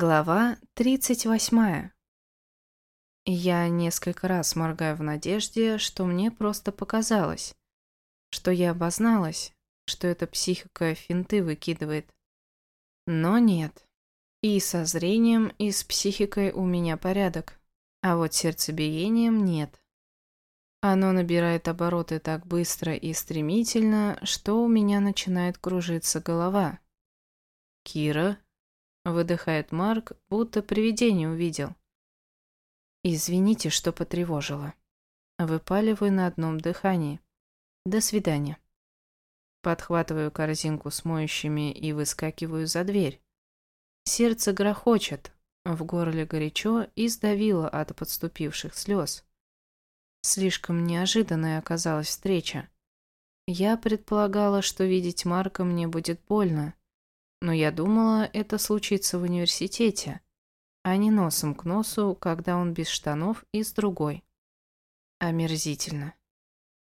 Глава 38. Я несколько раз моргаю в надежде, что мне просто показалось, что я обозналась, что эта психика финты выкидывает. Но нет. И со зрением, и с психикой у меня порядок, а вот сердцебиением нет. Оно набирает обороты так быстро и стремительно, что у меня начинает кружиться голова. «Кира?» Выдыхает Марк, будто привидение увидел. Извините, что потревожила. Выпаливаю на одном дыхании. До свидания. Подхватываю корзинку с моющими и выскакиваю за дверь. Сердце грохочет, в горле горячо и сдавило от подступивших слез. Слишком неожиданная оказалась встреча. Я предполагала, что видеть Марка мне будет больно, но я думала, это случится в университете, а не носом к носу, когда он без штанов и с другой. Омерзительно.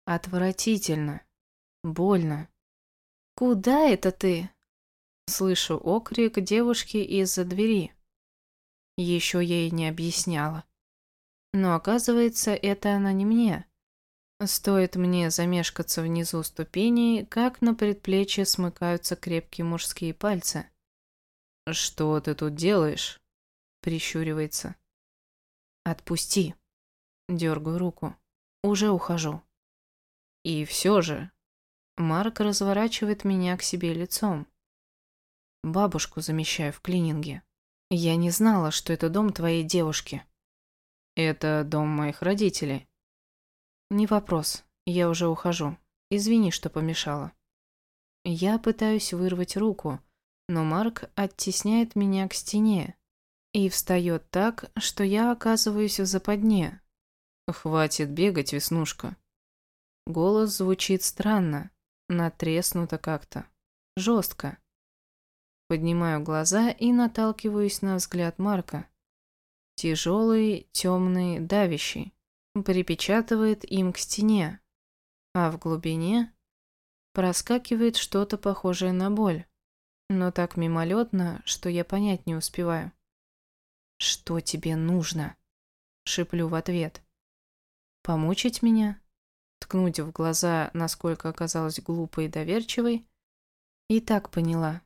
Отвратительно. Больно. «Куда это ты?» Слышу окрик девушки из-за двери. Еще я ей не объясняла. Но оказывается, это она не мне. Стоит мне замешкаться внизу ступеней, как на предплечье смыкаются крепкие мужские пальцы. «Что ты тут делаешь?» — прищуривается. «Отпусти». Дергаю руку. «Уже ухожу». «И все же...» Марк разворачивает меня к себе лицом. Бабушку замещаю в клининге. Я не знала, что это дом твоей девушки. Это дом моих родителей. «Не вопрос. Я уже ухожу. Извини, что помешала». Я пытаюсь вырвать руку, но Марк оттесняет меня к стене и встает так, что я оказываюсь в западне. «Хватит бегать, Веснушка». Голос звучит странно, натреснуто как-то, жестко. Поднимаю глаза и наталкиваюсь на взгляд Марка. Тяжелый, темный, давящий припечатывает им к стене, а в глубине проскакивает что-то похожее на боль, но так мимолетно, что я понять не успеваю. «Что тебе нужно?» — шиплю в ответ. «Помучить меня?» Ткнуть в глаза, насколько оказалась глупой и доверчивой? И так поняла.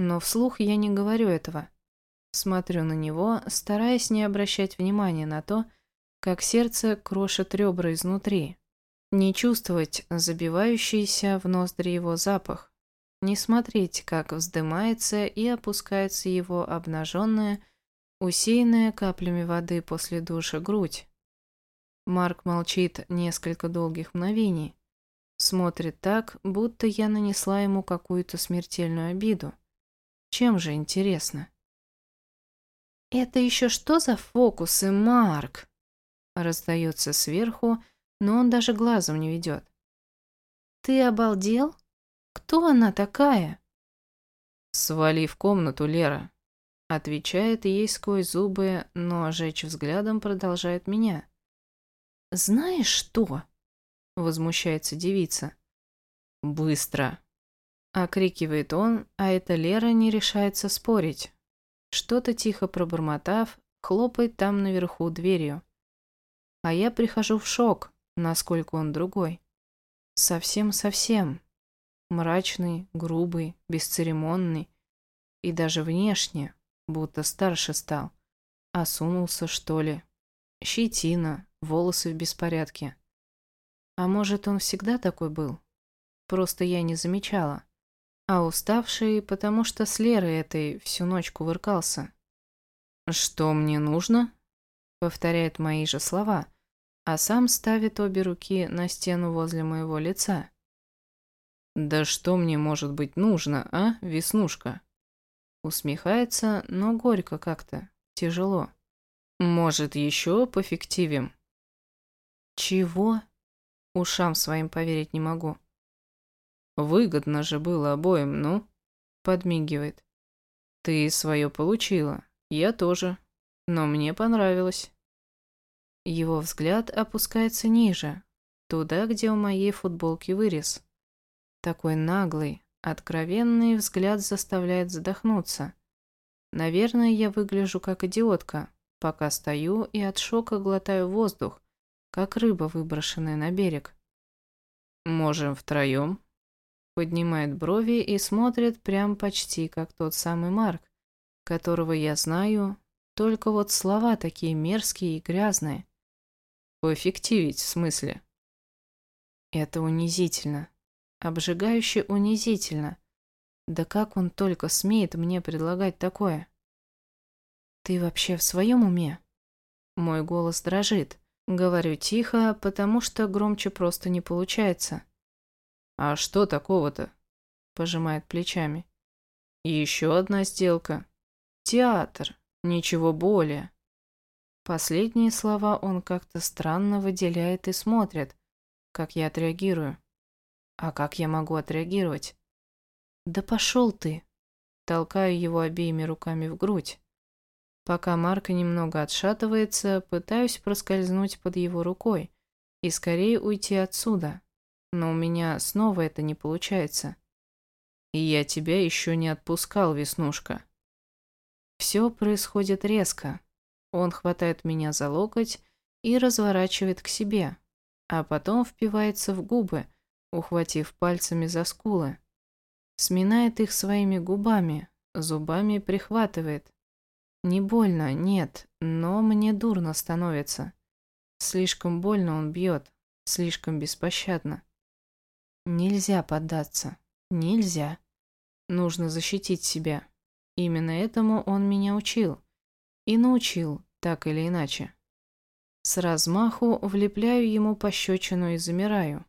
Но вслух я не говорю этого. Смотрю на него, стараясь не обращать внимания на то, как сердце крошит ребра изнутри. Не чувствовать забивающийся в ноздри его запах. Не смотреть, как вздымается и опускается его обнаженная, усеянная каплями воды после душа грудь. Марк молчит несколько долгих мгновений. Смотрит так, будто я нанесла ему какую-то смертельную обиду. Чем же интересно? «Это еще что за фокусы, Марк?» Раздается сверху, но он даже глазом не ведет. «Ты обалдел? Кто она такая?» «Свали в комнату, Лера», — отвечает ей сквозь зубы, но ожечь взглядом продолжает меня. «Знаешь что?» — возмущается девица. «Быстро!» — окрикивает он, а эта Лера не решается спорить. Что-то тихо пробормотав, хлопает там наверху дверью. А я прихожу в шок, насколько он другой. Совсем-совсем. Мрачный, грубый, бесцеремонный. И даже внешне, будто старше стал. Осунулся, что ли. Щетина, волосы в беспорядке. А может, он всегда такой был? Просто я не замечала. А уставший, потому что с Лерой этой всю ночь кувыркался. «Что мне нужно?» Повторяет мои же слова, а сам ставит обе руки на стену возле моего лица. «Да что мне может быть нужно, а, Веснушка?» Усмехается, но горько как-то, тяжело. «Может, еще пофиктивим?» «Чего?» Ушам своим поверить не могу. «Выгодно же было обоим, ну?» Подмигивает. «Ты свое получила, я тоже, но мне понравилось. Его взгляд опускается ниже, туда, где у моей футболки вырез. Такой наглый, откровенный взгляд заставляет задохнуться. Наверное, я выгляжу как идиотка, пока стою и от шока глотаю воздух, как рыба, выброшенная на берег. «Можем втроем?» Поднимает брови и смотрит прям почти как тот самый Марк, которого я знаю, только вот слова такие мерзкие и грязные. Поэффективить, в смысле? Это унизительно. Обжигающе унизительно. Да как он только смеет мне предлагать такое? Ты вообще в своем уме? Мой голос дрожит. Говорю тихо, потому что громче просто не получается. А что такого-то? Пожимает плечами. И еще одна сделка. Театр. Ничего более. Последние слова он как-то странно выделяет и смотрит, как я отреагирую. А как я могу отреагировать? Да пошел ты. Толкаю его обеими руками в грудь. Пока Марка немного отшатывается, пытаюсь проскользнуть под его рукой и скорее уйти отсюда. Но у меня снова это не получается. И я тебя еще не отпускал, Веснушка. Все происходит резко. Он хватает меня за локоть и разворачивает к себе, а потом впивается в губы, ухватив пальцами за скулы. Сминает их своими губами, зубами прихватывает. Не больно, нет, но мне дурно становится. Слишком больно он бьет, слишком беспощадно. Нельзя поддаться, нельзя. Нужно защитить себя. Именно этому он меня учил. И научил, так или иначе. С размаху влепляю ему пощечину и замираю.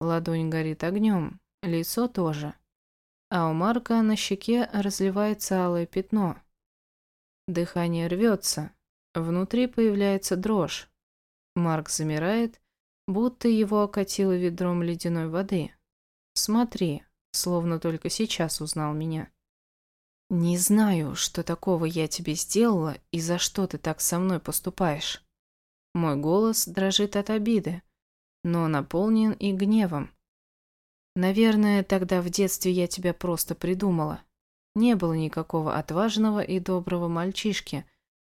Ладонь горит огнем, лицо тоже. А у Марка на щеке разливается алое пятно. Дыхание рвется, внутри появляется дрожь. Марк замирает, будто его окатило ведром ледяной воды. Смотри, словно только сейчас узнал меня. «Не знаю, что такого я тебе сделала и за что ты так со мной поступаешь». Мой голос дрожит от обиды, но наполнен и гневом. Наверное, тогда в детстве я тебя просто придумала. Не было никакого отважного и доброго мальчишки,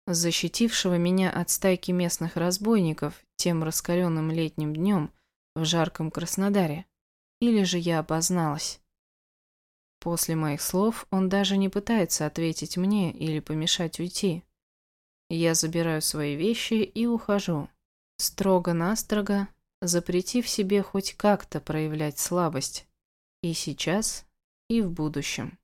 защитившего меня от стайки местных разбойников тем раскаленным летним днем в жарком Краснодаре. Или же я обозналась. После моих слов он даже не пытается ответить мне или помешать уйти. Я забираю свои вещи и ухожу. Строго-настрого, запретив себе хоть как-то проявлять слабость. И сейчас, и в будущем.